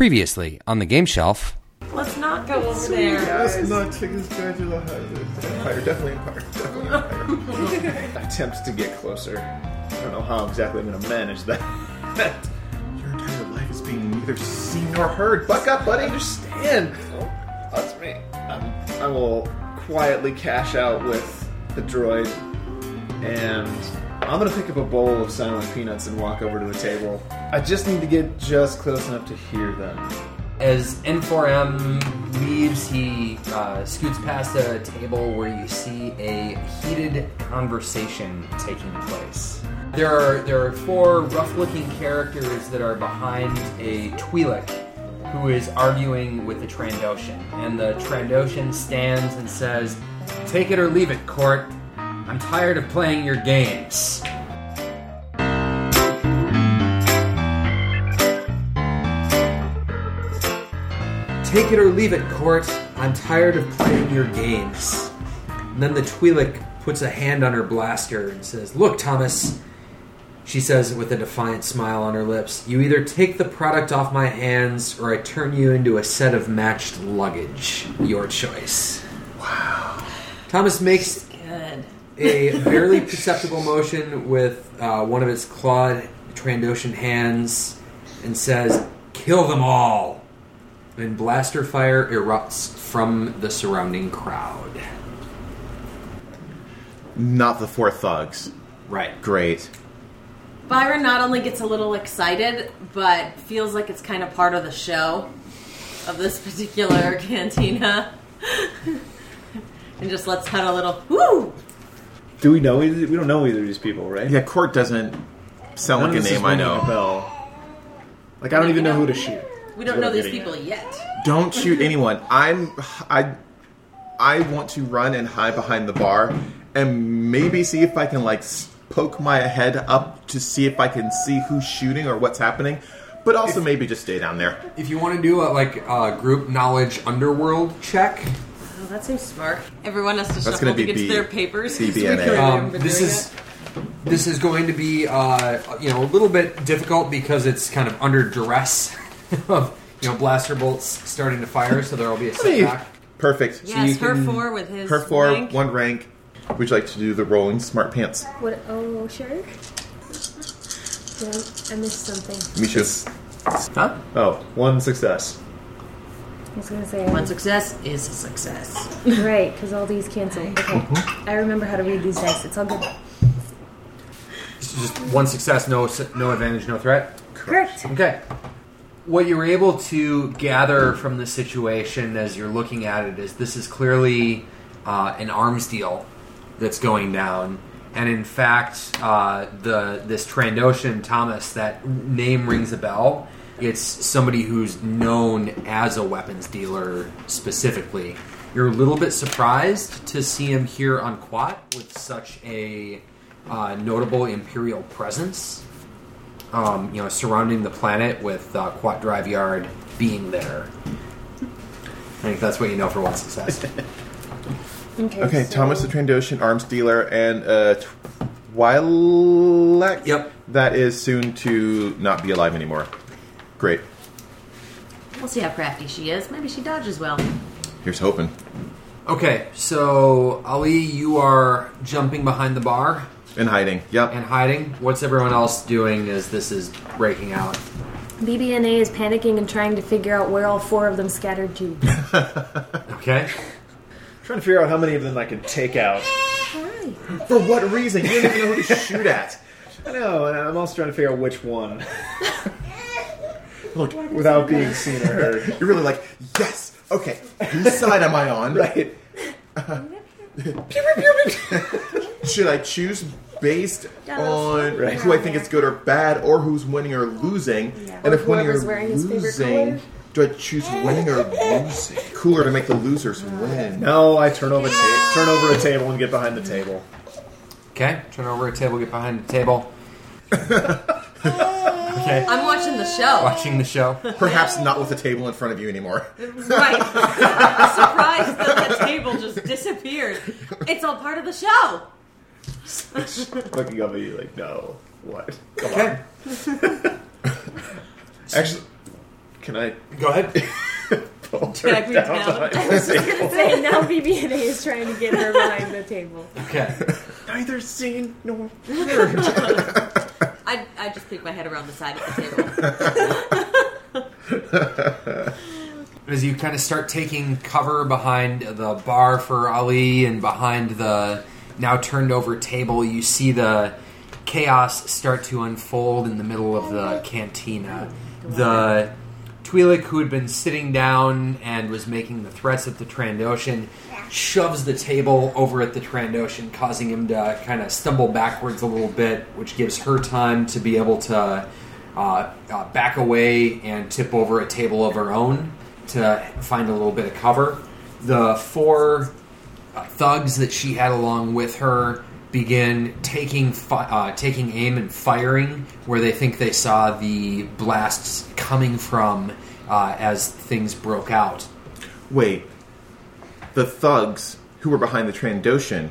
Previously on the game shelf. Let's not go over there. Let's not take this guy to the. Empire, definitely Empire, definitely Empire. Attempts to get closer. I don't know how exactly I'm going to manage that. Your entire life is being neither seen nor heard. Buck up, buddy. Understand? Oh, that's me. Um, I will quietly cash out with the droid, and I'm gonna pick up a bowl of silent peanuts and walk over to the table. I just need to get just close enough to hear them. As N4M leaves, he uh, scoots past a table where you see a heated conversation taking place. There are there are four rough-looking characters that are behind a Twi'lek who is arguing with the Trandoshan, and the Trandoshan stands and says, "Take it or leave it, Court. I'm tired of playing your games." Take it or leave it, Court. I'm tired of playing your games. And then the Twi'lek puts a hand on her blaster and says, Look, Thomas. She says with a defiant smile on her lips, You either take the product off my hands or I turn you into a set of matched luggage. Your choice. Wow. Thomas makes Good. A barely perceptible motion with uh, one of its clawed Trandoshan hands and says, Kill them all! And blaster fire erupts from the surrounding crowd. Not the four thugs. Right. Great. Byron not only gets a little excited, but feels like it's kind of part of the show of this particular cantina. and just lets out a little woo! Do we know? Either, we don't know either of these people, right? Yeah, Court doesn't sound None like of a this is name I ringing A know. bell. Like I don't even know who to shoot. We don't know these people at. yet. Don't shoot anyone. I'm I I want to run and hide behind the bar and maybe see if I can like s- poke my head up to see if I can see who's shooting or what's happening. But also maybe just stay down there. If you want to do a like a group knowledge underworld check, that seems smart. Everyone has to That's shuffle gonna to be get to B- their papers. CBNA. um, this doing is this is going to be uh, you know a little bit difficult because it's kind of under duress of you know blaster bolts starting to fire, so there will be a setback. Perfect. it. Yes, you her can- four with his Her four, rank. one rank. Would you like to do the rolling smart pants? What? Oh, sure. Yeah, I missed something. Misha's. Huh? Oh, one success. I was gonna say. One success is a success. right, because all these cancel. Okay, I remember how to read these dice. It's all good. It's just one success, no no advantage, no threat. Correct. Okay. What you're able to gather from the situation as you're looking at it is this is clearly uh, an arms deal that's going down, and in fact, uh, the this Trandoshan Thomas that name rings a bell. It's somebody who's known as a weapons dealer specifically. You're a little bit surprised to see him here on Kuat with such a uh, notable imperial presence um, you know, surrounding the planet with uh, Kuat Drive Yard being there. I think that's what you know for one success. Okay. Okay, so- Thomas the Trandoshan, arms dealer, and uh, Twi'lek. Yep. That is soon to not be alive anymore. Great. We'll see how crafty she is. Maybe she dodges well. Here's hoping. okay, so Ali, you are jumping behind the bar And hiding. Yep. and hiding. What's everyone else doing as this is breaking out? BBNA is panicking and trying to figure out where all four of them scattered to. Okay. trying to figure out how many of them I can take out. Hi. For what reason? You don't even know who to shoot at. I know, and I'm also trying to figure out which one Look, without being seen or heard. you're really like, yes. Okay, whose side am I on? Right. Should I choose based on fine. who I think is good or bad, or who's winning or losing? Yeah. And Or if winning or whoever's wearing his favorite losing, do I choose winning or losing? Cooler to make the losers uh, win. No, I turn over ta- turn over a table and get behind the table. Okay. Turn over a table, get behind the table. Uh, okay. I'm watching the show. Watching the show. Perhaps not with a table in front of you anymore. Right. I'm surprised that the table just disappeared. It's all part of the show. Looking up at you like, no, what? Come Okay. on. Actually, Can I Go ahead. pull Can I her be down down? behind I was just gonna say now BB&A is trying to get her behind the table. Okay. Neither seen nor I, I just peek my head around the side of the table. As you kind of start taking cover behind the bar for Ali and behind the now turned over table, you see the chaos start to unfold in the middle of the cantina. The Twi'lek, who had been sitting down and was making the threats at the Trandoshan, shoves the table over at the Trandoshan, causing him to kind of stumble backwards a little bit, which gives her time to be able to uh, uh, back away and tip over a table of her own to find a little bit of cover. The four uh, thugs that she had along with her begin taking fi- uh, taking aim and firing where they think they saw the blasts coming from uh, as things broke out. Wait. The thugs who were behind the Trandoshan, They were Yeah,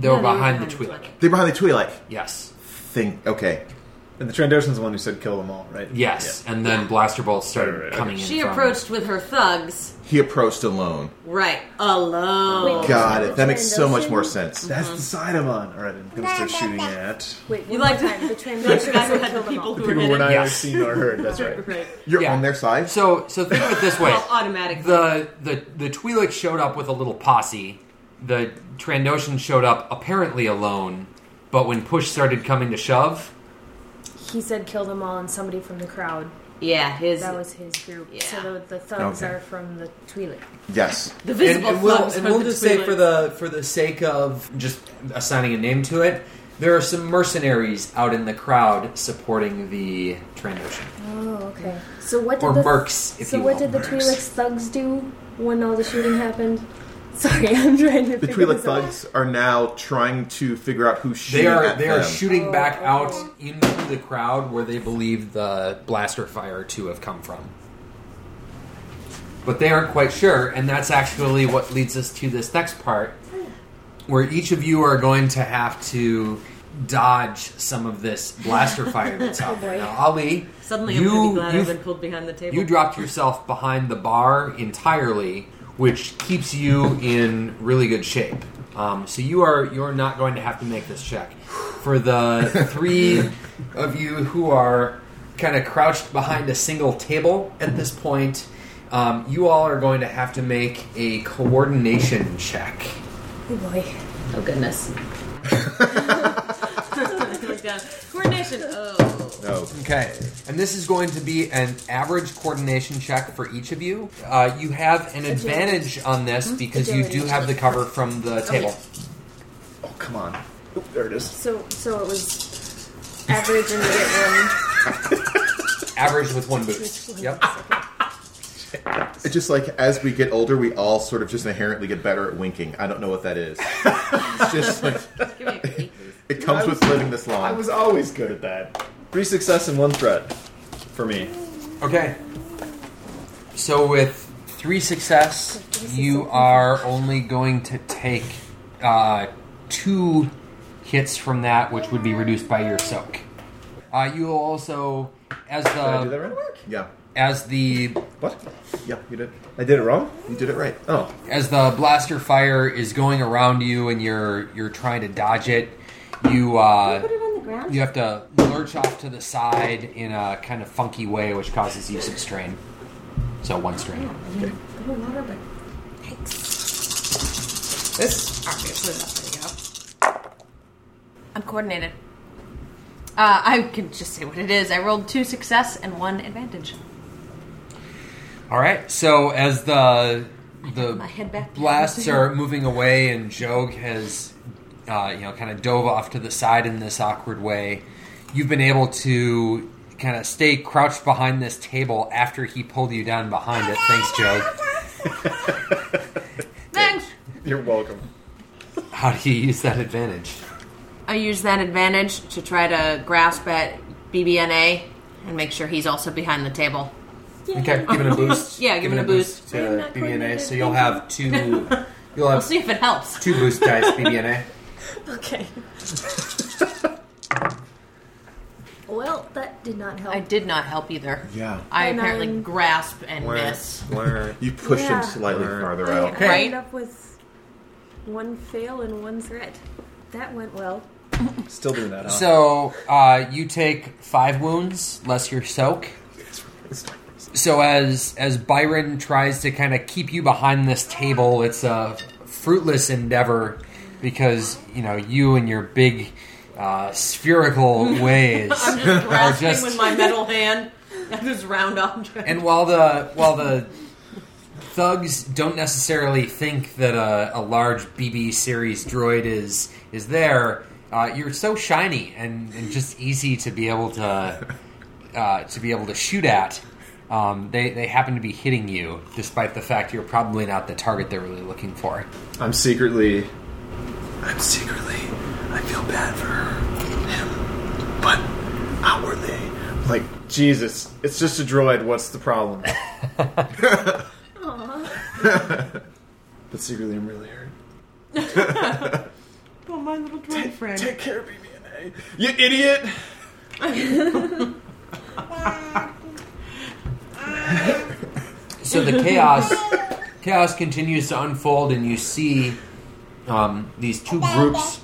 they were behind the behind the Twi'lek. they're behind the Twi'lek. Yes, Think. Okay. And the Trandoshan's the one who said kill them all, right? yes, and then blaster bolts started Right, right, right. coming in. She from- approached with her thugs. He approached alone. Right, alone. Wait, Got it. That makes so much more sense. That's mm-hmm. the side I'm on. All right, I'm gonna start shooting at Wait, You like to- The Like translation the guy who said kill the them people all. who were people in we're not Yes. seen or heard. That's right. Right. You're Yeah. on their side? So, so think of it this way: Well, automatically. the the the Twi'lek showed up with a little posse. The Trandoshan showed up apparently alone, but when push started coming to shove, He said kill them all, and somebody from the crowd. yeah, his That was his group. Yeah. So the, the thugs Okay. are from the Twi'lek. Yes. the and, visible and we'll, thugs and from we'll the just say Twi'lek. for the for the sake of just assigning a name to it, there are some mercenaries out in the crowd supporting the Trandoshan, Oh, okay. So what did or the mercs, if so you what will. did the Mercs. Twi'lek thugs do when all the shooting happened? Sorry, I'm trying to. The figure Twi'lek this out. thugs are now trying to figure out who's shooting They are at they are shooting Oh, back okay. out into the crowd where they believe the blaster fire to have come from. But they aren't quite sure, and that's actually what leads us to this next part, where each of you are going to have to dodge some of this blaster fire that's out oh, there. Now, Ali, Suddenly, I'm you glad I've been pulled behind the table. you dropped yourself behind the bar entirely, which keeps you in really good shape. Um, so you are you're not going to have to make this check. For the three of you who are kind of crouched behind a single table at this point, um, you all are going to have to make a coordination check. Oh boy. Oh goodness. Look down. Coordination. Oh. No. Okay, and this is going to be an average coordination check for each of you. Uh, you have an advantage on this because you do have the cover from the table. Oh, come on. Oop, there it is. So so it was average, and you get one. Average with one boost. Yep. It's just like as we get older, we all sort of just inherently get better at winking. I don't know what that is. it's just like Give me a eight, please. It comes with living this long. I was always good at that. Three success and one threat for me. Okay. So with three success, you are only going to take uh, two hits from that, which would be reduced by your soak. Uh, you will also, as Did I do that the right? yeah. as the What? Yeah, you did. I did it wrong? You did it right. Oh. as the blaster fire is going around you and you're you're trying to dodge it, you uh, Put it on the ground. you have to lurch off to the side in a kind of funky way, which causes you some strain. So one strain. I don't know, but This obviously you go. I'm coordinated. Uh, I can just say what it is. I rolled two success and one advantage. All right. So as the the My head back. blasts are moving away, and Jogue has, uh, you know, kind of dove off to the side in this awkward way. You've been able to kind of stay crouched behind this table after he pulled you down behind it. Thanks, Joe. Thanks. You're welcome. How do you use that advantage? I use that advantage to try to grasp at BBNA and make sure he's also behind the table. Okay, give it a boost. Yeah, give it a boost. I am to BBNA. So you'll have two. You'll have We'll have see if it helps. two boost dice BBNA. Okay. Well, that did not help. I did not help either. Yeah. I And apparently I'm- grasp and miss. You pushed Yeah. him slightly farther I, out. I Right. ended up with one fail and one threat. That went well. Still doing that, huh? So uh, you take five wounds, less your soak. So as as Byron tries to kind of keep you behind this table, it's a fruitless endeavor because you know you and your big uh, spherical ways I'm just are grasping just with my metal hand at this round object. and while the while the thugs don't necessarily think that a, a large BB series droid is is there, uh, you're so shiny and, and just easy to be able to uh, to be able to shoot at. Um, they they happen to be hitting you, despite the fact you're probably not the target they're really looking for. I'm secretly. I'm secretly. I feel bad for him. But outwardly. Like, Jesus, it's just a droid. What's the problem? but secretly, I'm really hurt. Oh, my little droid friend. Take care, BB&A. You idiot! So the chaos chaos continues to unfold, and you see um, these two groups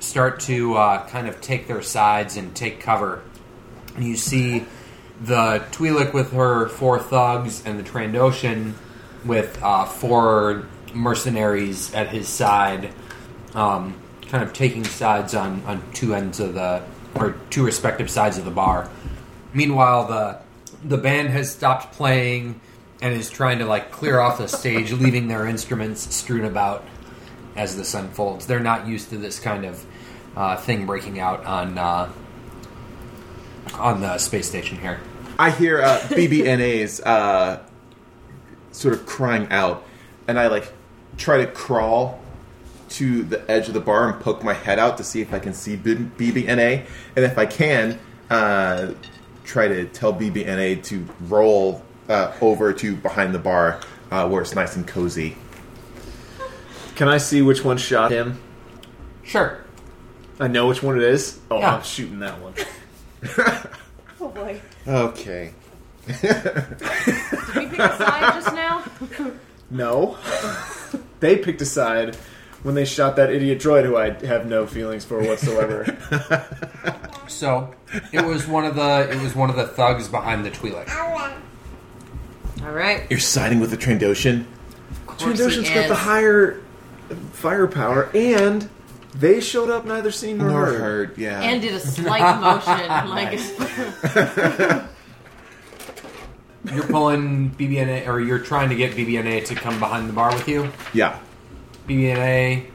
start to uh, kind of take their sides and take cover. And you see the Twi'lek with her four thugs, and the Trandoshan with uh, four mercenaries at his side, um, kind of taking sides on, on two ends of the or two respective sides of the bar. Meanwhile, the the band has stopped playing and is trying to like clear off the stage, leaving their instruments strewn about as this unfolds. They're not used to this kind of uh, thing breaking out on uh, on the space station here. I hear uh, BBNA's uh, sort of crying out, and I like try to crawl to the edge of the bar and poke my head out to see if I can see BBNA, and if I can, uh, try to tell BBNA to roll uh, over to behind the bar uh, where it's nice and cozy. Can I see which one shot him? Sure. I know which one it is. Oh, Yeah. I'm shooting that one. Oh boy. Okay. Did we pick a side just now? No. they picked a side when they shot that idiot droid who I have no feelings for whatsoever. So it was one of the it was one of the thugs behind the Twi'lek. All right. You're siding with the Trandoshan? Trandoshan's he got the higher firepower, and they showed up neither seen nor, Nor heard. heard, yeah. And did a slight motion, like You're pulling BBNA or you're trying to get BBNA to come behind the bar with you. yeah. BBNA,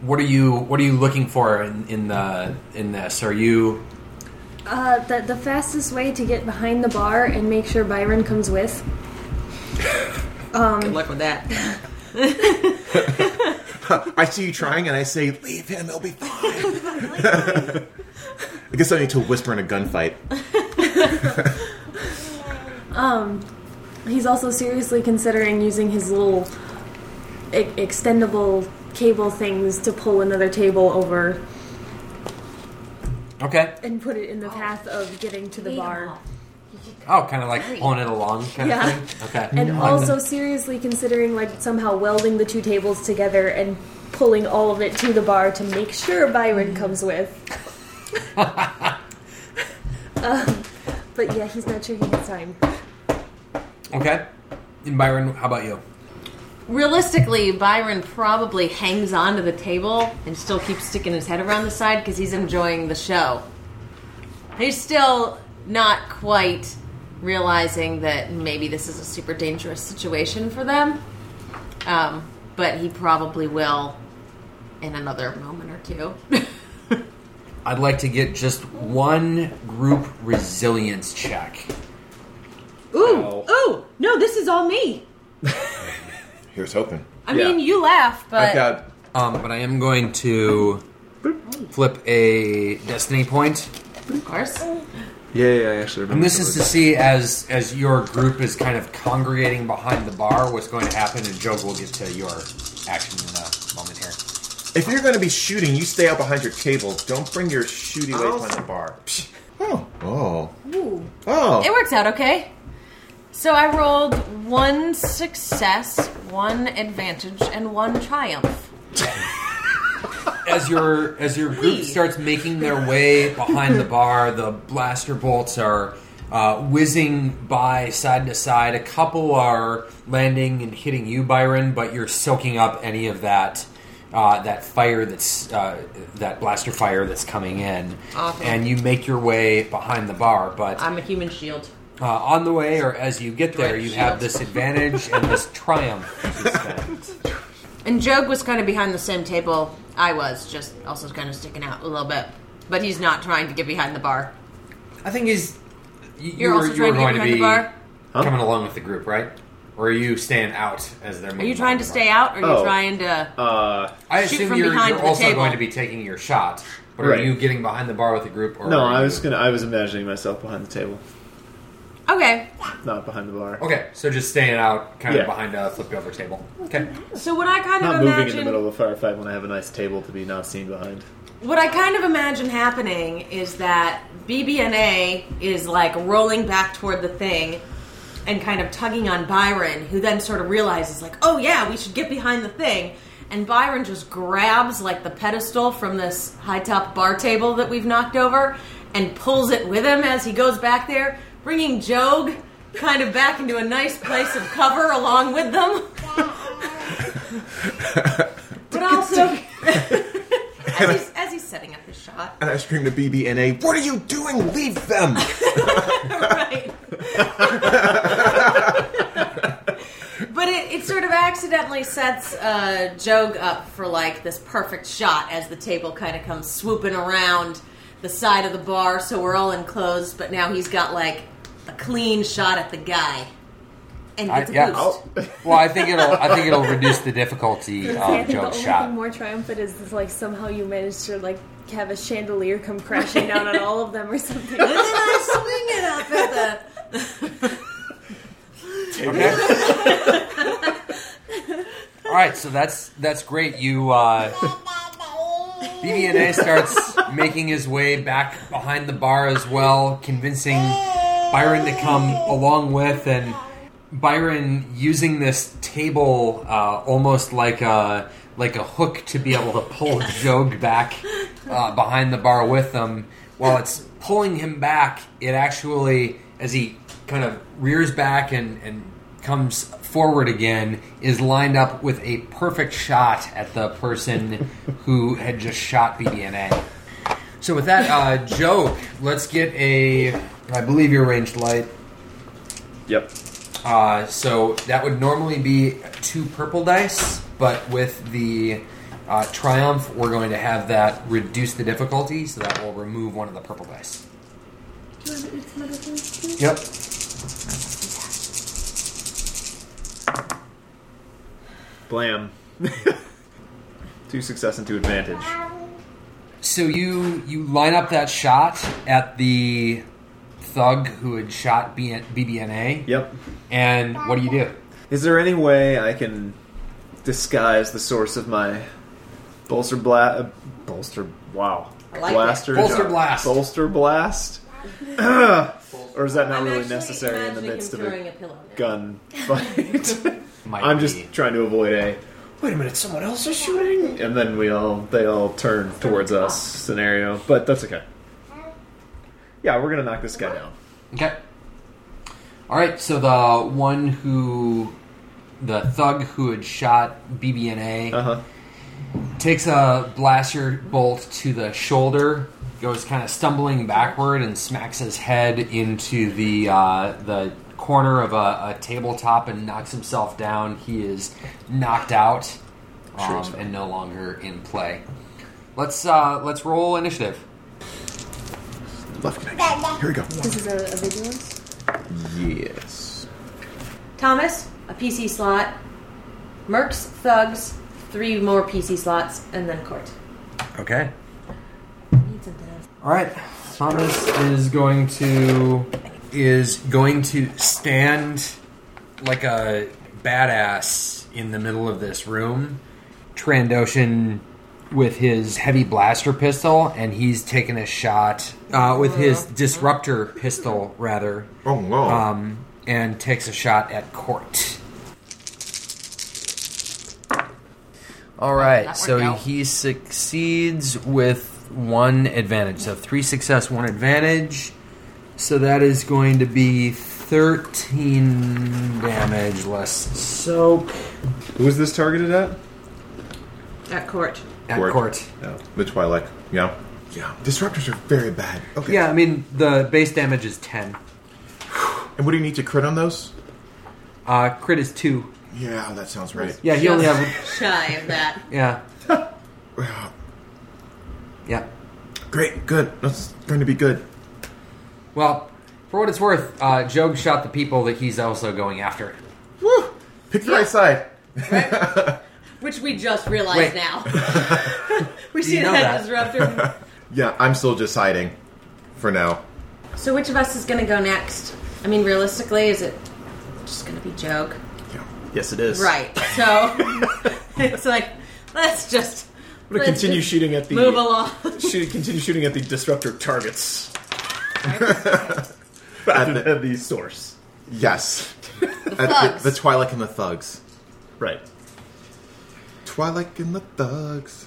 what are you what are you looking for in, in the in this? Are you Uh, the, the fastest way to get behind the bar and make sure Byron comes with. good luck with that. I see you trying, and I say, "Leave him; he'll be fine." I guess I need to whisper in a gunfight. um, He's also seriously considering using his little e- extendable cable things to pull another table over okay? and put it in the path of getting to the bar. Oh, kind of like pulling it along, kind Yeah. of thing. Okay, And Um, also seriously considering like somehow welding the two tables together and pulling all of it to the bar to make sure Byron comes with. um, but yeah, he's not sure he has time. okay. And Byron, how about you? Realistically, Byron probably hangs on to the table and still keeps sticking his head around the side because he's enjoying the show. He's still not quite realizing that maybe this is a super dangerous situation for them, um, but he probably will in another moment or two. I'd like to get just one group resilience check. ooh, Ow. ooh, no, this is all me. Here's hoping. I Yeah. mean, you laugh, but I've got Um, but I am going to flip a destiny point. of course. Yeah, yeah, I actually remember. And this is to of see as as your group is kind of congregating behind the bar what's going to happen, and Joe will get to your action in a moment here. If you're going to be shooting, you stay out behind your table. Don't bring your shooty weight Oh. behind the bar. Oh, oh, Ooh. oh! It works out okay. So I rolled one success, one advantage, and one triumph. as your as your group starts making their way behind the bar, the blaster bolts are uh, whizzing by side to side. A couple are landing and hitting you, Byron, but you're soaking up any of that uh, that fire that's uh, that blaster fire that's coming in, Awesome. and you make your way behind the bar. But I'm a human shield. uh, on the way, or as you get there, you have this advantage and this triumph. And Jogue was kind of behind the same table I was, just also kind of sticking out a little bit. But he's not trying to get behind the bar. I think he's. You, You're you also were, you trying to get going to behind be the bar? Huh? coming along with the group, right? Or are you staying out as they're Are moving you trying to behind stay out, or are you Oh. trying to? Uh, I shoot assume from you're, behind you're the also table? going to be taking your shot. But Right. are you getting behind the bar with the group? Or no, are I you- was gonna. I was imagining myself behind the table, Okay. not behind the bar. Okay, so just staying out, kind Yeah. of behind a flip over table. Okay. So what I kind of Not of moving imagine, in the middle of a firefight when I have a nice table to be not seen behind. what I kind of imagine happening is that BBNA is like rolling back toward the thing and kind of tugging on Byron, who then sort of realizes like, oh yeah, we should get behind the thing. And Byron just grabs like the pedestal from this high top bar table that we've knocked over and pulls it with him as he goes back there, bringing Jogue kind of back into a nice place of cover along with them. but also, as, he's, as he's setting up his shot, And I scream to BBNA, "What are you doing? Leave them!" right? but it, it sort of accidentally sets uh, Jogue up for like this perfect shot as the table kind of comes swooping around the side of the bar, so we're all enclosed. But now he's got like a clean shot at the guy, and I- gets a yeah. boost. Well, I think it'll. I think it'll reduce the difficulty I of think the Joe's only shot. thing more triumphant is, is like somehow you managed to like have a chandelier come crashing down on all of them or something. And then I swing it up at the. Okay. All right, so that's that's great. You uh, BBNA starts making his way back behind the bar as well, convincing Byron to come along with, and Byron using this table uh, almost like a like a hook to be able to pull Jogue back uh, behind the bar with him. While it's pulling him back, it actually, as he kind of rears back and, and comes forward again, is lined up with a perfect shot at the person who had just shot BBNA. So with that, uh, Jogue, let's get a. I believe you're ranged light. Yep. Uh, so that would normally be two purple dice, but with the uh, triumph, we're going to have that reduce the difficulty, so that will remove one of the purple dice. Yep. Blam. two success and two advantage. So you you line up that shot at the thug who had shot B- BBNA, Yep. and what do you do? Is there any way I can disguise the source of my bolster blast? Uh, bolster. Wow. Like Blaster. Bolster jar- blast. Bolster blast. or is that not I'm really necessary in the midst of a a gun fight? Might I'm just be. trying to avoid a. Wait a minute, someone else is shooting, and then we all they all turn towards us scenario. But that's okay. Yeah, we're gonna knock this guy down. Okay. All right. So the one who, the thug who had shot BBNA, Uh huh. takes a blaster bolt to the shoulder, goes kind of stumbling backward, and smacks his head into the uh, the corner of a, a tabletop and knocks himself down. He is knocked out Sure um, and no longer in play. Let's uh, let's roll initiative. Left connection. Here we go. This is a, a vigilance. Yes. Thomas, a PC slot. Mercs, thugs, three more PC slots, and then court. Okay. Need something else. All right. Thomas is going to is going to stand like a badass in the middle of this room. Trandoshan with his heavy blaster pistol, and he's taking a shot uh, with his disruptor pistol, rather, Oh no! um, and takes a shot at Court. All right, that so worked out. he succeeds with one advantage. So three success, one advantage. So that is going to be 13 damage less soak Who is this targeted at? At court. At Court. Court. No. the Twilight. Yeah. Yeah. Disruptors are very bad. Okay. Yeah, I mean, the base damage is 10. And what do you need to crit on those? Uh, crit is 2. Yeah, that sounds right. Yeah, he only Just have. shy of that. Yeah. Yeah. Yeah. Great. Good. That's going to be good. Well, for what it's worth, uh, Jogue shot the people that he's also going after. Woo! Pick the right side. Which we just realized Wait. now. we see you know that, that? disruptor. Yeah, I'm still deciding for now. so which of us is going to go next? I mean, realistically, is it just going to be Jogue? Yeah. Yes, it is. Right. So it's like let's just I'm gonna continue shooting at the move along. shoot, continue shooting at the disruptor targets At rather the- than the source. yes. At thugs. The, the Twilight and the Thugs. Right. Twilight and the Thugs.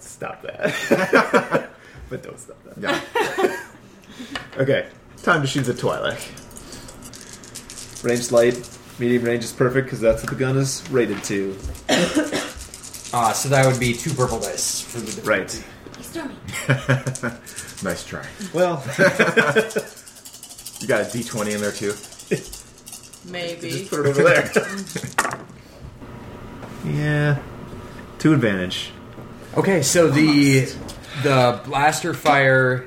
Stop that. but don't stop that. Yeah. Okay, time to shoot the Twilight. Range light, medium range is perfect because that's what the gun is rated to. Uh, so that would be two purple dice for the. Right. Stormy. nice try. Well, You got a D20 in there too. Maybe. put it over there. yeah. Two advantage. Okay, so the the blaster fire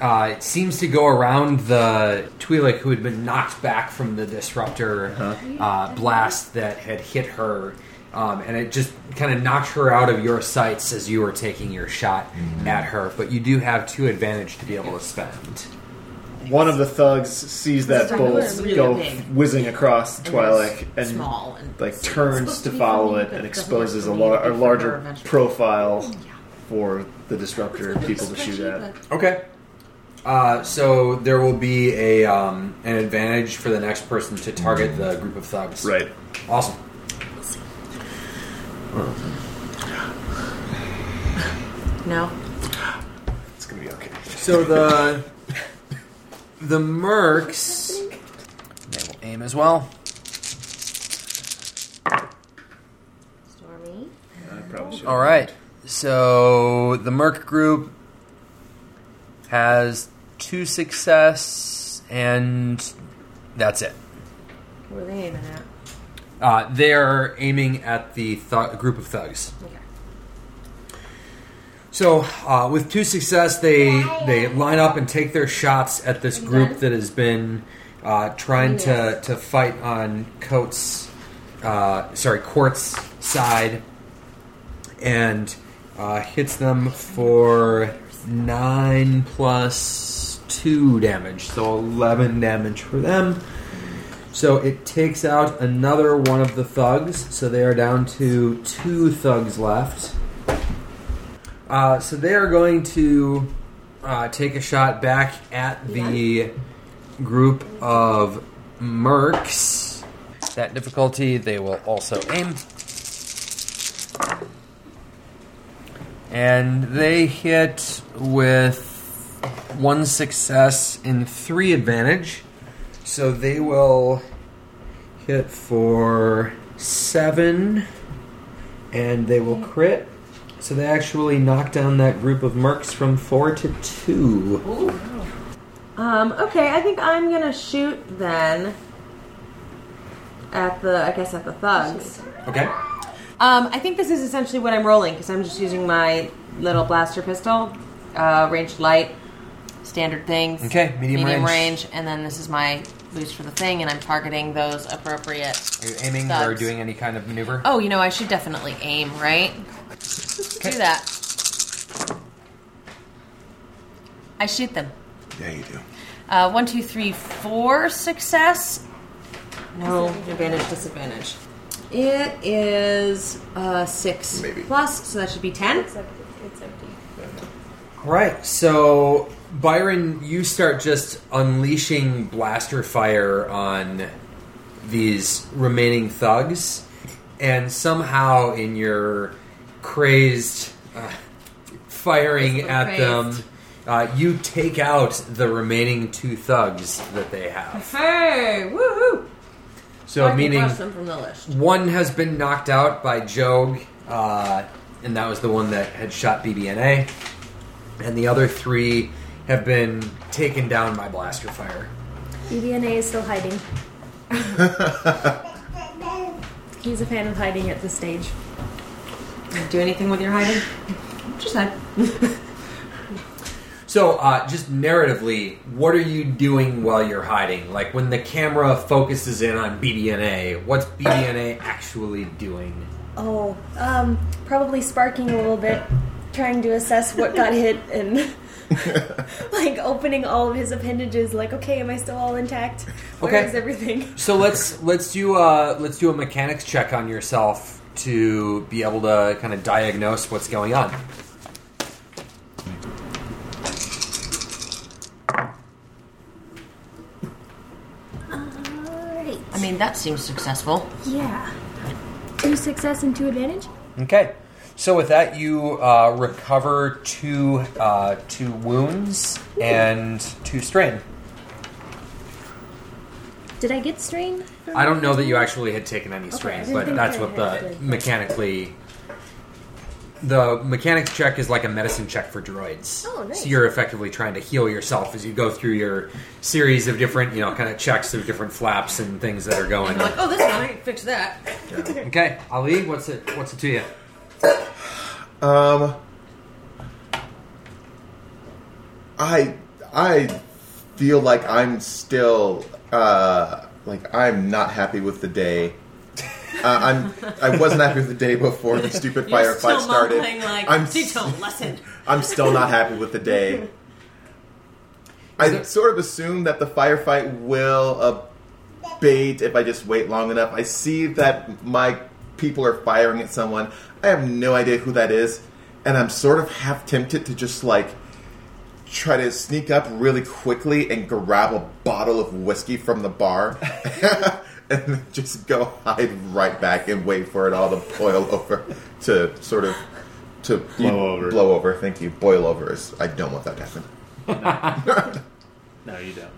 uh, it seems to go around the Twi'lek who had been knocked back from the disruptor uh, blast that had hit her, um, and it just kind of knocked her out of your sights as you were taking your shot at her. But you do have two advantage to be able to spend. One of the thugs sees that These bolt really go big. whizzing across the And and small and like turns supposed to be follow funny, it but and it doesn't work exposes for a, me. lar- It'd a be for her larger eventually. profile for the disruptor people to shoot at. Okay. Uh, so there will be a um, an advantage for the next person to target the group of thugs. Right. Awesome. No. It's gonna be okay. So the the mercs they will aim as well. Stormy. I probably should. All right. So the merc group has two success and that's it. What are they aiming at? Uh, they're aiming at the th- group of thugs. Okay. So, uh, with two success, they they line up and take their shots at this group that has been uh, trying to, to fight on Coates, uh, sorry, Court's side, and uh, hits them for nine plus two damage, so eleven damage for them. So it takes out another one of the thugs, so they are down to two thugs left. Uh, so they are going to uh, take a shot back at the group of mercs. That difficulty, they will also aim. And they hit with one success and three advantage. So they will hit for seven, and they will crit. So they actually knock down that group of mercs from four to two. Um, okay, I think I'm gonna shoot then at the I guess at the thugs. Okay. Um, I think this is essentially what I'm rolling because I'm just using my little blaster pistol, uh, ranged light, standard things. Okay, medium range. range, and then this is my boost for the thing, and I'm targeting those appropriate. Are you aiming or Thugs. doing any kind of maneuver? Oh, you know, I should definitely aim, right? Okay. Do that. I shoot them. Yeah, you do. Uh, one, two, three, four success. No, advantage, disadvantage. It is uh, six Maybe. plus, so that should be ten. Except it's empty. All right, so Byron, you start just unleashing blaster fire on these remaining thugs, and somehow in your crazed uh, firing So at them, uh, you take out the remaining two thugs that they have. Hey, woohoo! So I meaning them from the list. one has been knocked out by Jogue, uh, and that was the one that had shot BBNA. And the other three have been taken down by blaster fire. BBNA is still hiding. He's a fan of hiding at this stage. Do anything with your hiding? Just hide. So, uh, just narratively, what are you doing while you're hiding? Like when the camera focuses in on BBNA, what's BBNA actually doing? Oh, um, probably sparking a little bit, trying to assess what got hit and like opening all of his appendages. Like, okay, am I still all intact? Where Okay. is everything? So let's let's do a let's do a mechanics check on yourself to be able to kind of diagnose what's going on. Alright. I mean, that seems successful. Yeah. Two success and two advantage. Okay. So with that, you uh, recover two uh, two wounds and two strain. Did I get strain? I don't know that you actually had taken any strain, didn't but think that's I what had, the mechanically. The mechanics check is like a medicine check for droids. Oh, nice. So you're effectively trying to heal yourself as you go through your series of different, you know, kind of checks of different flaps and things that are going. I'm like, oh, this one, I can fix that. Okay, Ali, what's it? What's it to you? Um, I I feel like I'm still uh like I'm not happy with the day. Uh, I'm I wasn't happy with the day before the stupid You're firefight still started. mumbling like, I'm Tito, lesson. I'm still not happy with the day. I sort of assume that the firefight will abate if I just wait long enough. I see that my people are firing at someone. I have no idea who that is, and I'm sort of half tempted to just like try to sneak up really quickly and grab a bottle of whiskey from the bar. And then just go hide right back and wait for it all to boil over, to sort of to Blow over. Blow over. Thank you. Boil over is. I don't want that to happen. No, you don't.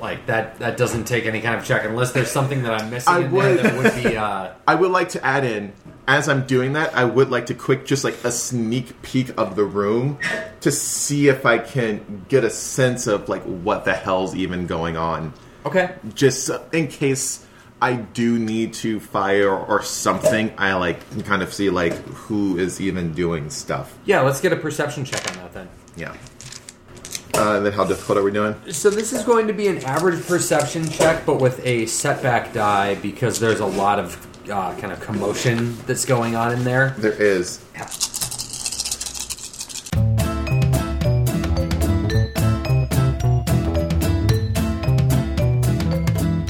Like that? That doesn't take any kind of check unless there's something that I'm missing I in there would- that would be. Uh, I would like to add in, as I'm doing that, I would like to quick, just like a sneak peek of the room to see if I can get a sense of like what the hell's even going on. okay. Just in case I do need to fire or something, I like can kind of see like who is even doing stuff. Yeah, let's get a perception check on that then. Yeah. Uh, and then how difficult are we doing? So this is going to be an average perception check, but with a setback die because there's a lot of uh, kind of commotion that's going on in there. There is. Yeah.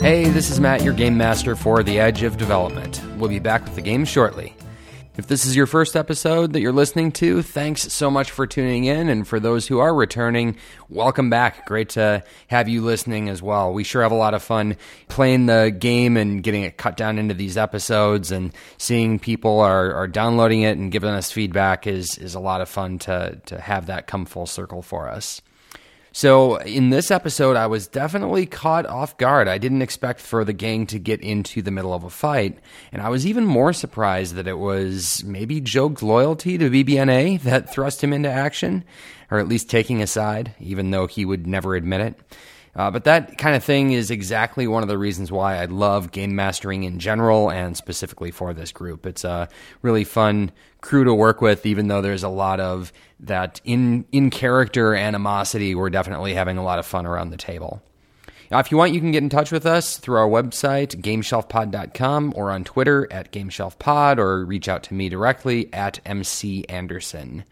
Hey, this is Matt, your game master for The Edge of Development. We'll be back with the game shortly. If this is your first episode that you're listening to, thanks so much for tuning in. And for those who are returning, welcome back. Great to have you listening as well. We sure have a lot of fun playing the game and getting it cut down into these episodes and seeing people are, are downloading it and giving us feedback is, is a lot of fun to, to have that come full circle for us. So, in this episode, I was definitely caught off guard. I didn't expect for the gang to get into the middle of a fight, and I was even more surprised that it was maybe Jogue's loyalty to BBNA that thrust him into action, or at least taking a side, even though he would never admit it. Uh, but that kind of thing is exactly one of the reasons why I love game mastering in general and specifically for this group. It's a really fun crew to work with, even though there's a lot of that in in character animosity. We're definitely having a lot of fun around the table. Now, if you want, you can get in touch with us through our website, gameshelfpod.com, or on Twitter at gameshelfpod, or reach out to me directly at MC Anderson.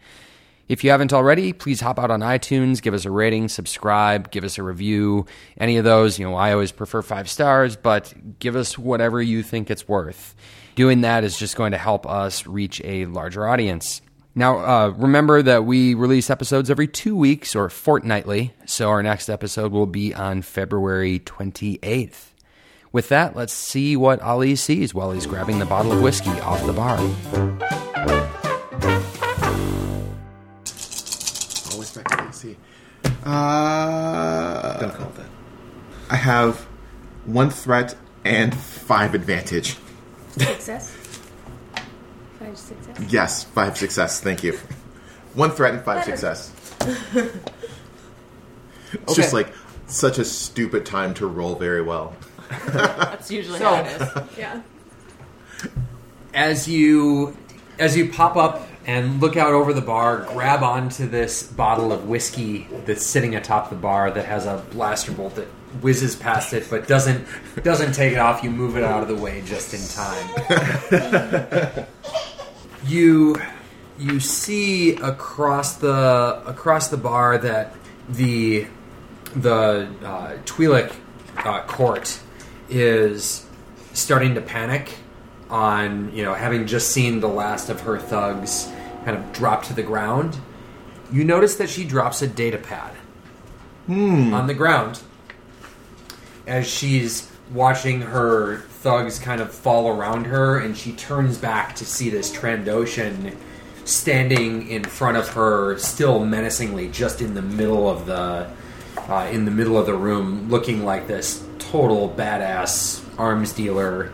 If you haven't already, please hop out on iTunes, give us a rating, subscribe, give us a review. Any of those, you know, I always prefer five stars, but give us whatever you think it's worth. Doing that is just going to help us reach a larger audience. Now, uh, remember that we release episodes every two weeks or fortnightly, so our next episode will be on February 28th. With that, let's see what Ali sees while he's grabbing the bottle of whiskey off the bar. Always back to AC. Uh, Don't call that. I have one threat and five advantage. Success. Five success. Yes, five success. Thank you. One threat and five Better. success. It's just like such a stupid time to roll very well. That's usually So- how it is. Yeah. as you as you pop up and look out over the bar, grab onto this bottle of whiskey that's sitting atop the bar that has a blaster bolt that whizzes past it but doesn't doesn't take it off. You move it out of the way just in time. you you see across the across the bar that the the uh, Twi'lek uh, court is starting to panic on you know having just seen the last of her thugs kind of drop to the ground. You notice that she drops a data pad on the ground as she's watching her thugs kind of fall around her, and she turns back to see this Trandoshan standing in front of her, still menacingly, just in the middle of the uh, in the middle of the room, looking like this total badass arms dealer,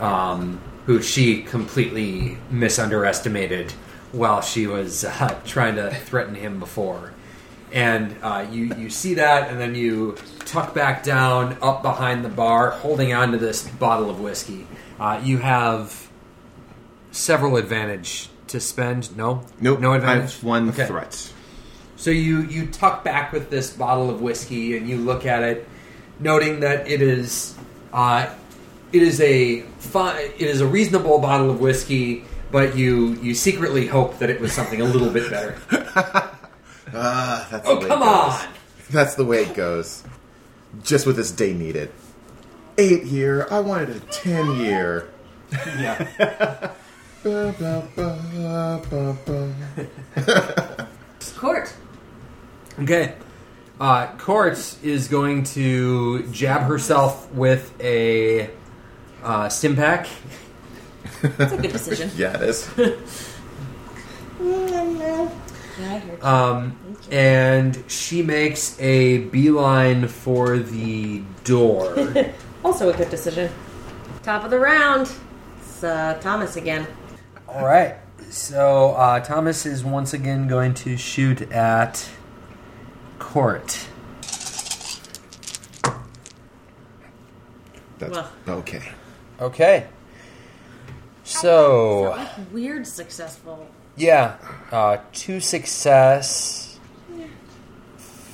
um, who she completely misunderestimated while she was uh, trying to threaten him before and uh, you you see that, and then you tuck back down up behind the bar, holding on to this bottle of whiskey. Uh, you have several advantage to spend. No, Nope. no advantage. have one Okay. threat. So you you tuck back with this bottle of whiskey, and you look at it, noting that it is uh, it is a fi- it is a reasonable bottle of whiskey. But you, you secretly hope that it was something a little bit better. Ah, that's Oh the way come it goes. on! That's the way it goes. Just what this day needed. Eight year. I wanted a ten year. Yeah. Ba, ba, ba, ba, ba. Court. Okay. Uh, Quartz is going to jab herself with a uh, stim pack. That's a good decision. Yeah, it is. Yeah, I heard. Um, and she makes a beeline for the door. Also a good decision. Top of the round. It's uh, Thomas again. All right. So uh, Thomas is once again going to shoot at Court. That's Well. okay. Okay. So Like weird successful. Yeah, uh, two success,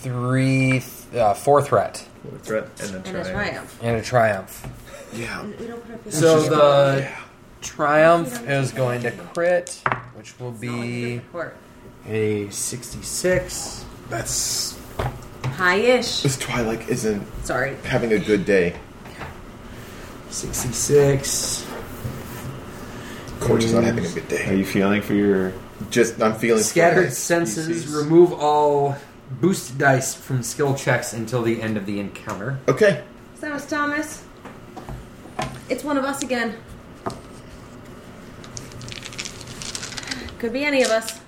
three, uh, four threat, With threat and then And a triumph. and a triumph. Yeah. We don't put up your So shit. the triumph is going to crit, which will be Court. a sixty-six. That's High-ish. this Twi'lek isn't Sorry. having a good day. 66. Coach is not having a good Are day. you feeling for your? Just I'm feeling Scattered for senses. DCs. Remove all boost dice from skill checks until the end of the encounter. Okay. So that was Thomas. It's one of us again. Could be any of us.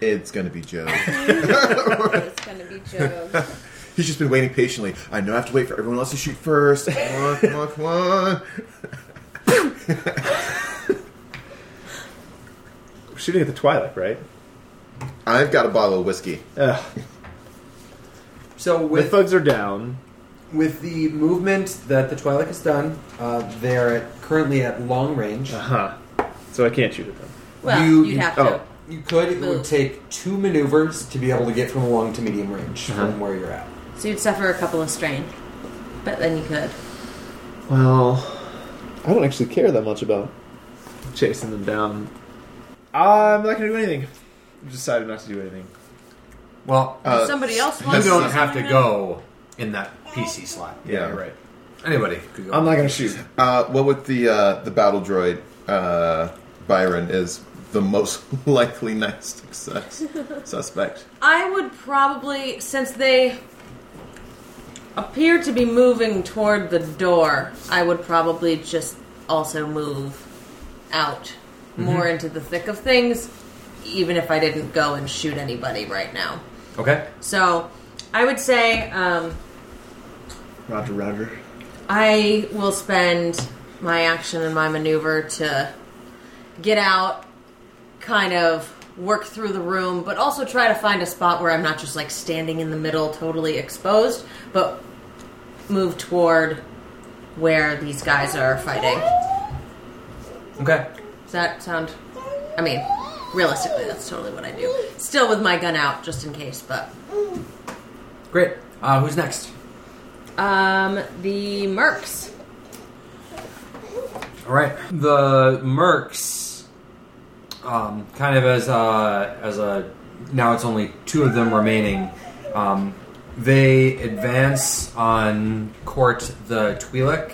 It's gonna be Joe. it's gonna be Joe. He's just been waiting patiently. I know I have to wait for everyone else to shoot first. Come on, come on, come on. We're shooting at the Twi'lek, right? I've got a bottle of whiskey. Ugh. So The with thugs are down. with the movement that the Twi'lek has done, uh, they are at, currently at long range. Uh huh. So I can't shoot at them. Well, You- you, would have oh. to. You could. It would take two maneuvers to be able to get from long to medium range Uh-huh. from where you're at. So you'd suffer a couple of strain. But then you could. Well, I don't actually care that much about chasing them down. I'm not gonna do anything. I've decided not to do anything. Well, If somebody else you wants don't to have to go in that PC slot. Yeah, you're right. Anybody could go. I'm not gonna shoot. Uh, well, with the uh, the battle droid, uh, Byron is the most likely next success suspect. I would probably, since they appear to be moving toward the door, I would probably just also move out more into the thick of things, even if I didn't go and shoot anybody right now. Okay. So I would say um, Roger, Roger. I will spend my action and my maneuver to get out, kind of work through the room, but also try to find a spot where I'm not just like standing in the middle, totally exposed, but move toward where these guys are fighting. Okay. Does that sound? I mean, realistically, that's totally what I do. Still with my gun out, just in case, but. Great. Uh, who's next? Um, the Mercs. All right. The Mercs, um, kind of as a, as a now it's only two of them remaining. Um, they advance on court the Twi'lek,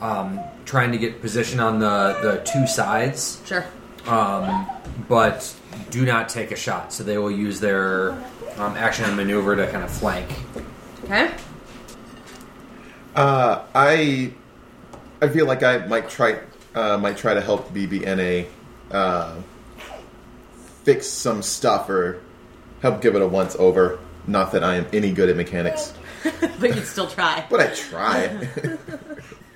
um, trying to get position on the, the two sides, Sure. um, but do not take a shot. So they will use their um, action and maneuver to kind of flank. Okay. Uh, I I feel like I might try uh, might try to help BBNA uh, fix some stuff or help give it a once over. Not that I am any good at mechanics, But you'd still try. but I try.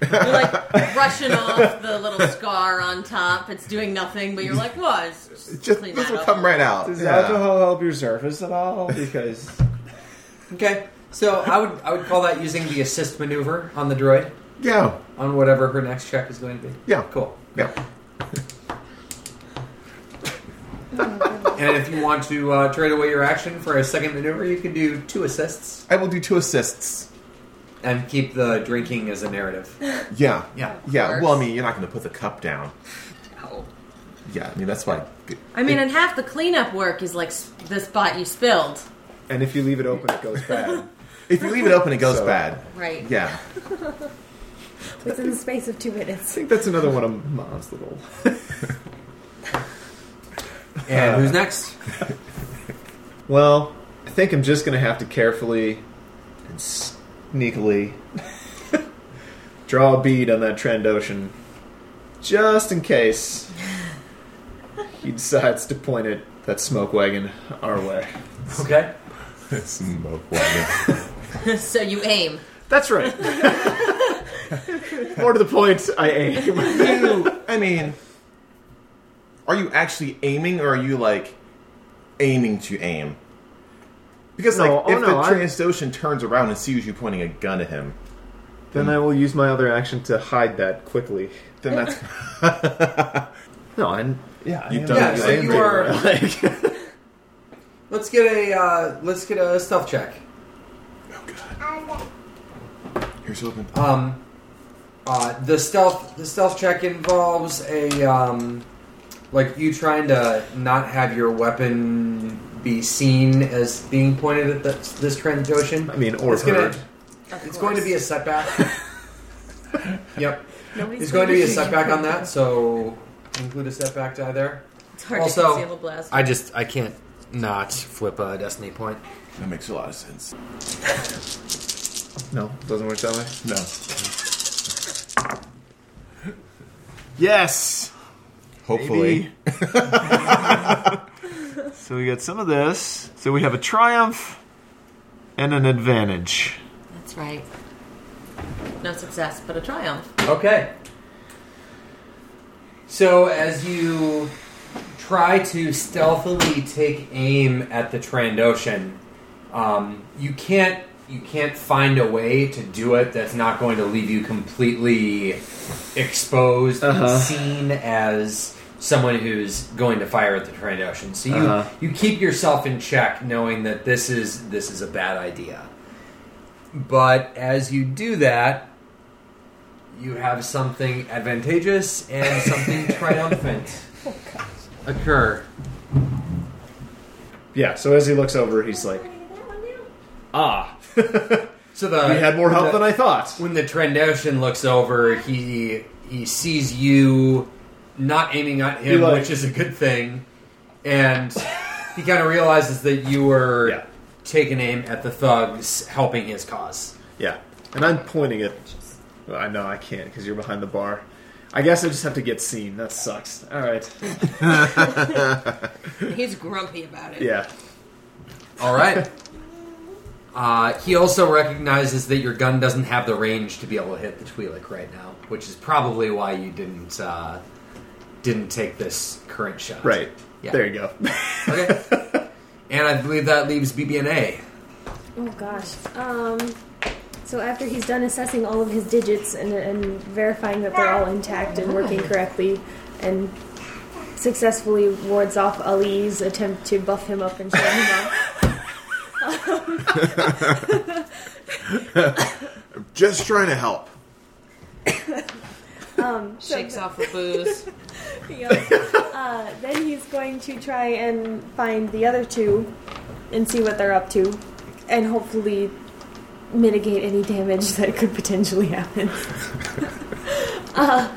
You're like brushing off the little scar on top. It's doing nothing, but you're like, what? Just, Just clean this that will up. come right out. Does Yeah. alcohol help your surface at all? Because Okay. So I would I would call that using the assist maneuver on the droid Yeah, on whatever her next check is going to be. yeah, Cool. yeah. And if you want to uh, trade away your action for a second maneuver, you can do two assists I will do two assists. and keep the drinking as a narrative. Yeah, Yeah. yeah. course. Well, I mean, you're not going to put the cup down. Oh. Yeah, I mean that's why. I mean, and half the cleanup work is like s- the spot you spilled. and if you leave it open, it goes bad. If you leave it open, it goes So- bad. Right. Yeah. Within the space of two minutes. I think that's another one of Mom's little. And who's uh, next? Well, I think I'm just gonna have to carefully and sneakily draw a bead on that Trandoshan just in case he decides to point it that smoke wagon our way. Okay. Smoke wagon. so you aim. That's right. More to the point, I aim. you, I mean, are you actually aiming, or are you like aiming to aim? Because like, No, oh if no, the I'm- turns around and sees you pointing a gun at him, Then I will use my other action to hide that quickly. then that's No, I'm. yeah. You I don't. Yeah, so you are- it, like- Let's get a uh, let's get a stealth check. Oh god. Here's hoping. Um, uh, the stealth the stealth check involves a um, like you trying to not have your weapon be seen as being pointed at this, this Trandoshan. I mean, or it's gonna heard. Of it's going to be a setback. yep, Nobody's it's going to be a setback on that. So include a setback die there. It's hard Also- to conceal a blast. I just I can't not flip a destiny point. That makes a lot of sense. No, doesn't work that way. No. Yes. Hopefully. So we got some of this. So we have a triumph and an advantage. That's right. No success, but a triumph. Okay. So as you try to stealthily take aim at the Trandoshan, um, you can't you can't find a way to do it that's not going to leave you completely exposed Uh-huh. and seen as someone who's going to fire at the Trandoshan. So you Uh-huh. you keep yourself in check, knowing that this is this is a bad idea. But as you do that, you have something advantageous and something triumphant. occur? Yeah. So as he looks over, he's like, "Ah, So the we had more help the- than I thought." When the Trandoshan looks over, he he sees you not aiming at him, like- which is a good thing, and he kind of realizes that you were Yeah. taking aim at the thugs, helping his cause. Yeah, and I'm pointing at. Well, I know I can't because you're behind the bar. I guess I just have to get seen. That sucks. All right. He's grumpy about it. Yeah. All right. Uh, he also recognizes that your gun doesn't have the range to be able to hit the Twi'lek right now, which is probably why you didn't uh, didn't take this current shot. Right. Yeah. There you go. Okay. and I believe that leaves BBNA. Oh gosh. Um, so after he's done assessing all of his digits and, and verifying that they're all intact and working correctly, and successfully wards off Ali's attempt to buff him up and show him off. Just trying to help. Um, so Shakes off the booze. Yeah. Uh, then he's going to try and find the other two and see what they're up to, and hopefully mitigate any damage that could potentially happen. uh,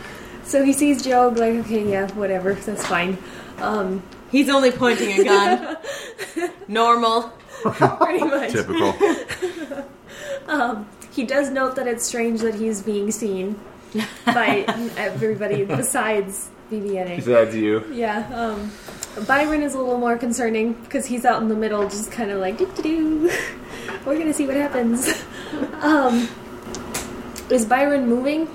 so he sees Job like, okay, yeah, whatever, that's fine. Um, He's only pointing a gun. Normal. pretty much. Typical. He does note that it's strange that he's being seen by everybody besides BBNA. Besides you. Yeah, um, Byron is a little more concerning because he's out in the middle, just kind of like, doo doo doo. We're gonna see what happens. Um, is Byron moving?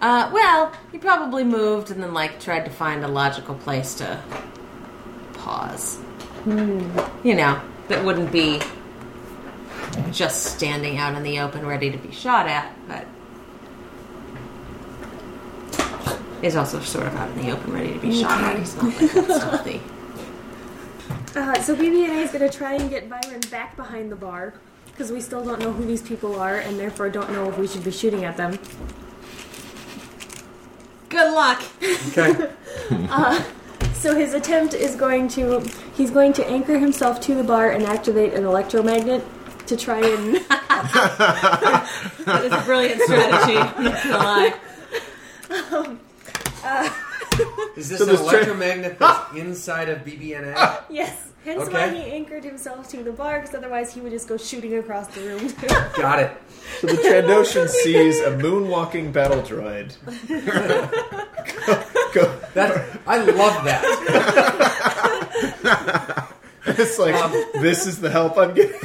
Uh, well, he probably moved and then like tried to find a logical place to pause. You know, that wouldn't be just standing out in the open ready to be shot at, but is also sort of out in the open ready to be shot at. He's not like that stealthy. Uh, so BBNA is gonna try and get Byron back behind the bar because we still don't know who these people are and therefore don't know if we should be shooting at them. Good luck. Okay. So his attempt is going to he's going to anchor himself to the bar and activate an electromagnet to try and That is a brilliant strategy. I'm not gonna lie. Uh, is this So an this tra- electromagnet that's ah! inside of BBNA? yes. Hence Okay. why he anchored himself to the bar because otherwise he would just go shooting across the room. Got it. So the Trandoshan sees a moonwalking battle droid. Go, That I love that. it's like um, this is the help I'm getting.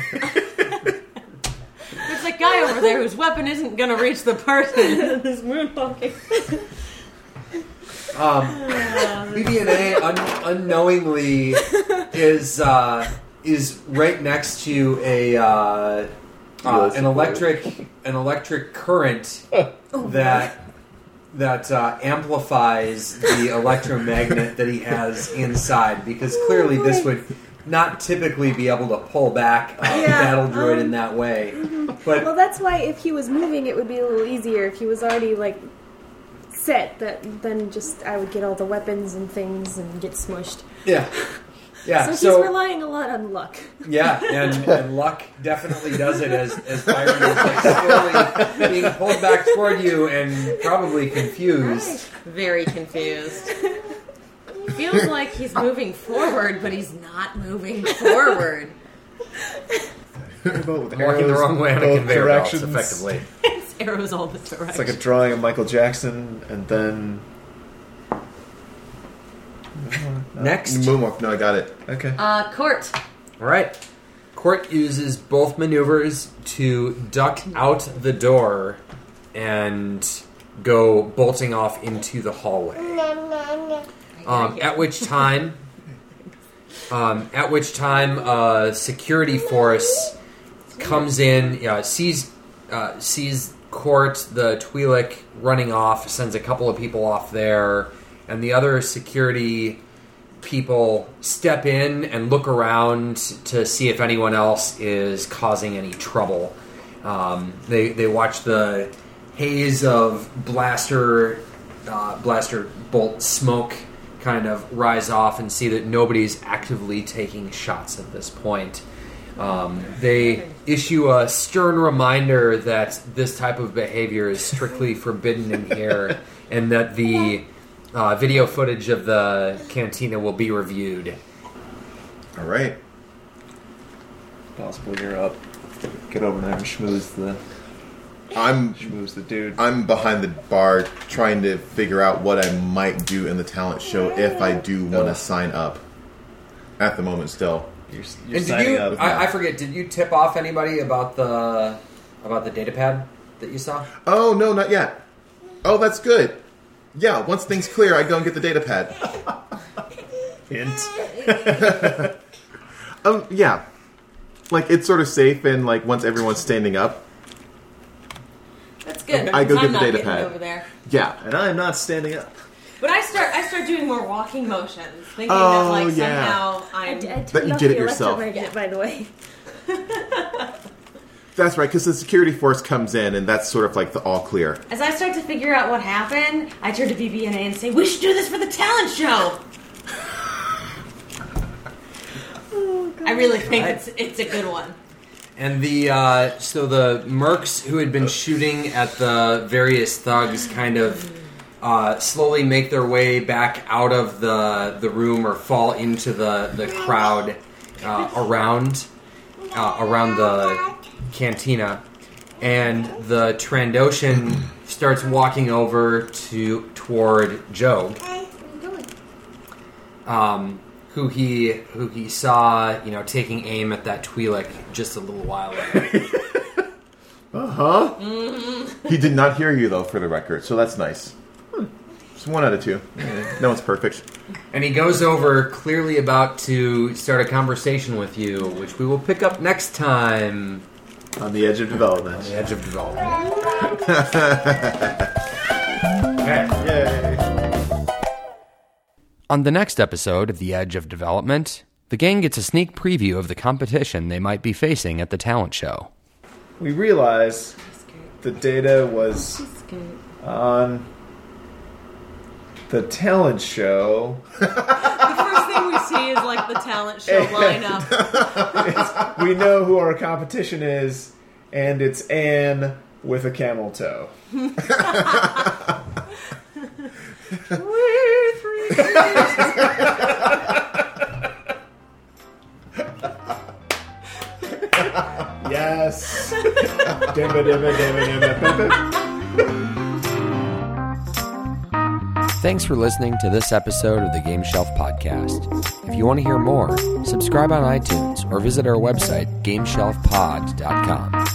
There's a guy over there whose weapon isn't gonna reach the person. this moonwalking. Um, BBNA un- unknowingly is uh, is right next to a uh, uh, an electric an electric current that that uh, amplifies the electromagnet that he has inside because clearly this would not typically be able to pull back a Yeah, battle droid um, in that way. But Well, that's why if he was moving, it would be a little easier. If he was already like set, that then just I would get all the weapons and things and get smushed. yeah, yeah. so he's so relying a lot on luck. Yeah, and, and luck definitely does it as as Byron is like slowly being pulled back toward you and probably confused. Very confused. Feels like he's moving forward, but he's not moving forward. With Walking the arrows wrong way on a both conveyor belt, directions. effectively. His arrows all the It's like a drawing of Michael Jackson, and then Next, Moonwalk. No, I got it. okay. Uh, court. all right. Court uses both maneuvers to duck out the door and go bolting off into the hallway. Um, at which time, um, at which time, uh, security force comes in, uh, sees uh, sees Court the Twi'lek running off, sends a couple of people off there, and the other security people step in and look around to see if anyone else is causing any trouble. Um, they they watch the haze of blaster uh, blaster bolt smoke kind of rise off and see that nobody's actively taking shots at this point. Um, they issue a stern reminder that this type of behavior is strictly forbidden in here, and that the uh, video footage of the cantina will be reviewed. All right. Possible you're up. Get over there and schmooze the I'm schmooze the dude. I'm behind the bar trying to figure out what I might do in the talent show if I do want to sign up. At the moment, still. You're, you're And did signing you? up. I, I forget. Did you tip off anybody about the about the data pad that you saw? Oh no, not yet. Oh, that's good. Yeah, once things clear, I go and get the data pad. Hint. Um, yeah, like it's sort of safe, and like once everyone's standing up, That's good. I go get I'm the not data pad. over there. yeah. And I'm not standing up. But I start I start doing more walking motions, thinking Oh, that like yeah. somehow I, I'm. I But turned you off did the it yourself. electromagnet, by the way. That's right, because the security force comes in, and that's sort of like the all clear. As I start to figure out what happened, I turn to BBNA and say, "We should do this for the talent show." I really think it's it's a good one. And the uh, so the mercs who had been shooting at the various thugs kind of uh, slowly make their way back out of the the room or fall into the the crowd uh, around uh, around the cantina, and the Trandoshan starts walking over to toward Joe um, who he who he saw, you know, taking aim at that Twi'lek just a little while ago. Uh huh. He did not hear you though, for the record, so that's nice. Just one out of two. No one's perfect. and he goes over, clearly about to start a conversation with you, which we will pick up next time On the edge of development. on the Edge of Development. okay. Yay. On the next episode of The Edge of Development, the gang gets a sneak preview of the competition they might be facing at the talent show. We realize the data was on the talent show. The first thing we see is like the talent show lineup. We know who our competition is, and it's Anne with a camel toe. yes. Dimma, dimma, dimma, dimma, pippa. Thanks for listening to this episode of the Game Shelf Podcast. If you want to hear more, subscribe on iTunes or visit our website, gameshelfpod.com.